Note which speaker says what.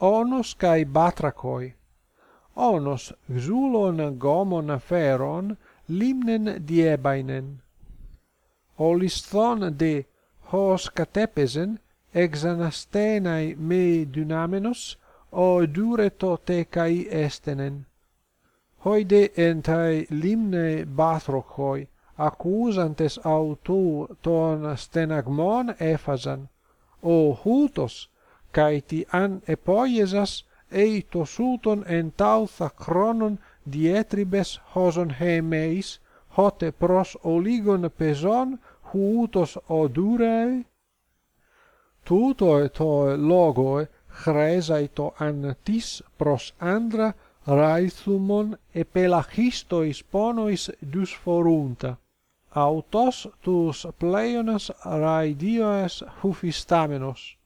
Speaker 1: onos kai batrakoi onos xulon gomon feron limnen diebainen. Olisthon de hos katepesen exanastenai me dynamenos o dureto te kai estenen. Hoide entai limne bathrochoi accusantes autou ton stenagmon ephasan o hutos kai ti an epoiesas eitosuton en tautha chronon dietribes hoson hemeis, hote pros oligon peson huutos odurei, tutoe toe logoe chresaito an tis pros andra raithumon e pelagistois ponois dusforunta, autos tus pleionas raidioes hufistamenos.